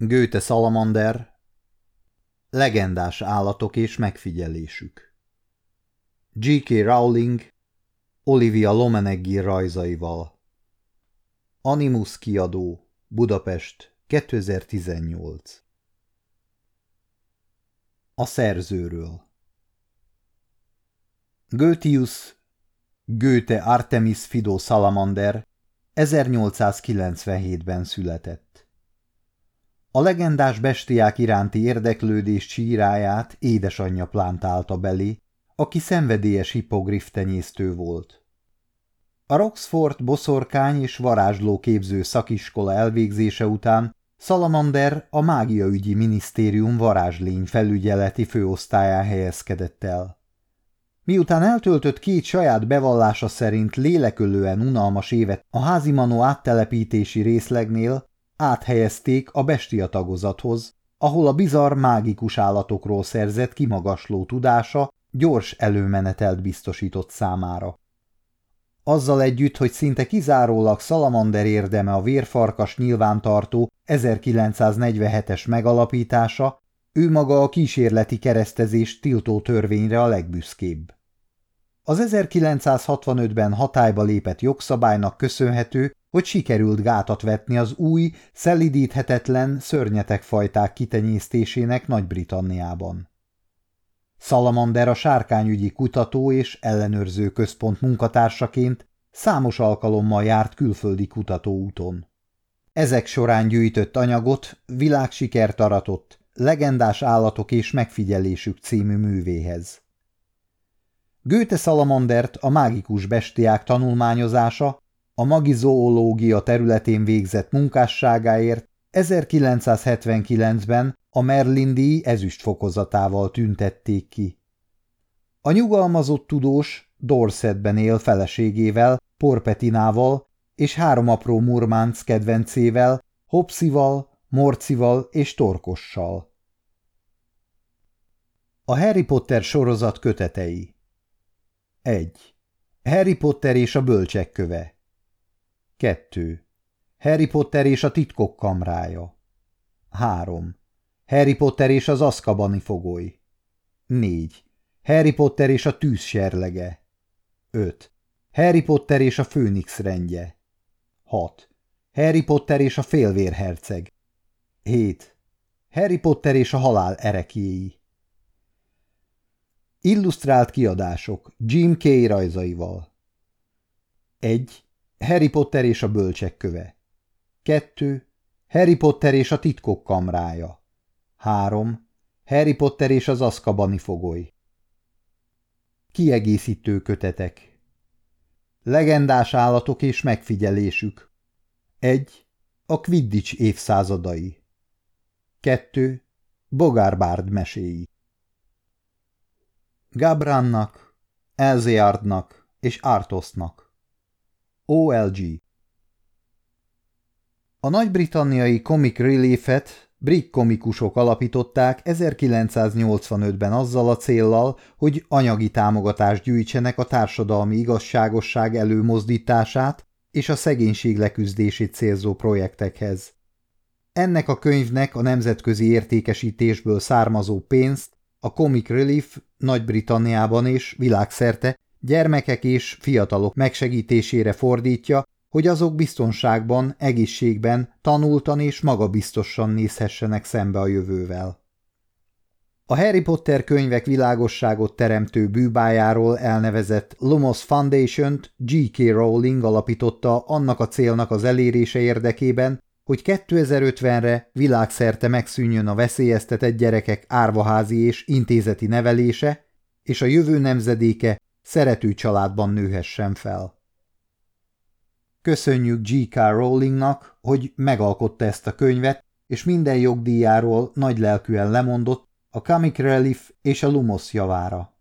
Göte Salamander Legendás állatok és megfigyelésük G.K. Rowling Olivia Lomeneggi rajzaival Animus kiadó Budapest 2018 A szerzőről Goethius Goethe Artemis Fido Salamander 1897-ben született. A legendás bestiák iránti érdeklődés csíráját édesanyja plántálta belé, aki szenvedélyes hipogrif tenyésztő volt. A Roxford boszorkány és varázsló képző szakiskola elvégzése után Salamander a mágiaügyi minisztérium varázslény felügyeleti főosztályán helyezkedett el. Miután eltöltött két saját bevallása szerint lélekölően unalmas évet a házimanó áttelepítési részlegnél, áthelyezték a bestia tagozathoz, ahol a bizarr mágikus állatokról szerzett kimagasló tudása gyors előmenetelt biztosított számára. Azzal együtt, hogy szinte kizárólag Salamander érdeme a vérfarkas nyilvántartó 1947-es megalapítása, ő maga a kísérleti keresztezés tiltó törvényre a legbüszkébb. Az 1965-ben hatályba lépett jogszabálynak köszönhető, hogy sikerült gátat vetni az új, szelidíthetetlen szörnyetekfajták kitenyésztésének Nagy-Britanniában. Salamander a sárkányügyi kutató és ellenőrző központ munkatársaként számos alkalommal járt külföldi kutatóúton. Ezek során gyűjtött anyagot világsikert aratott, legendás állatok és megfigyelésük című művéhez. Göte Salamandert a mágikus bestiák tanulmányozása, a magizoológia területén végzett munkásságáért 1979-ben a Merlin díj ezüst fokozatával tüntették ki. A nyugalmazott tudós Dorsetben él feleségével, Porpetinával és három apró murmánc kedvencével, Hopszival, Morcival és Torkossal. A Harry Potter sorozat kötetei 1. Harry Potter és a bölcsek köve 2. Harry Potter és a titkok kamrája 3. Harry Potter és az aszkabani fogoly 4. Harry Potter és a tűz serlege 5. Harry Potter és a főnix rendje 6. Harry Potter és a félvérherceg 7. Harry Potter és a halál erekjéi Illusztrált kiadások Jim K. rajzaival 1. Harry Potter és a bölcsek köve 2. Harry Potter és a titkok kamrája 3. Harry Potter és az aszkabani fogoly Kiegészítő kötetek Legendás állatok és megfigyelésük 1. A Quidditch évszázadai 2. Bogárbárd meséi Gabrannak, Elzeardnak és Artosnak. OLG A nagy-britanniai Comic Relief-et brit komikusok alapították 1985-ben azzal a céllal, hogy anyagi támogatást gyűjtsenek a társadalmi igazságosság előmozdítását és a szegénység leküzdését célzó projektekhez. Ennek a könyvnek a nemzetközi értékesítésből származó pénzt a Comic Relief Nagy-Britanniában és világszerte gyermekek és fiatalok megsegítésére fordítja, hogy azok biztonságban, egészségben, tanultan és magabiztosan nézhessenek szembe a jövővel. A Harry Potter könyvek világosságot teremtő bűbájáról elnevezett Lumos Foundation-t G.K. Rowling alapította annak a célnak az elérése érdekében, hogy 2050-re világszerte megszűnjön a veszélyeztetett gyerekek árvaházi és intézeti nevelése, és a jövő nemzedéke szerető családban nőhessen fel. Köszönjük G.K. Rowlingnak, hogy megalkotta ezt a könyvet, és minden jogdíjáról nagy lelkűen lemondott a Comic Relief és a Lumos javára.